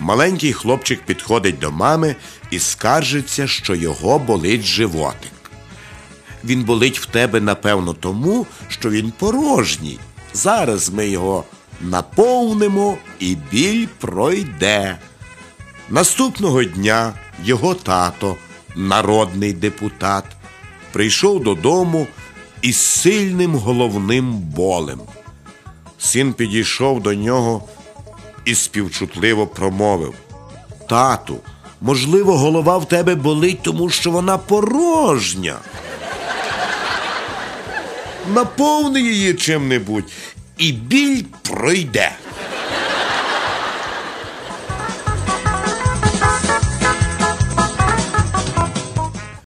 Маленький хлопчик підходить до мами і скаржиться, що його болить животик. Він болить в тебе, напевно, тому, що він порожній. Зараз ми його наповнимо і біль пройде. Наступного дня його тато, народний депутат, прийшов додому із сильним головним болем. Син підійшов до нього і співчутливо промовив: Тату, можливо, голова в тебе болить, тому що вона порожня. Наповни її чим-небудь, і біль пройде.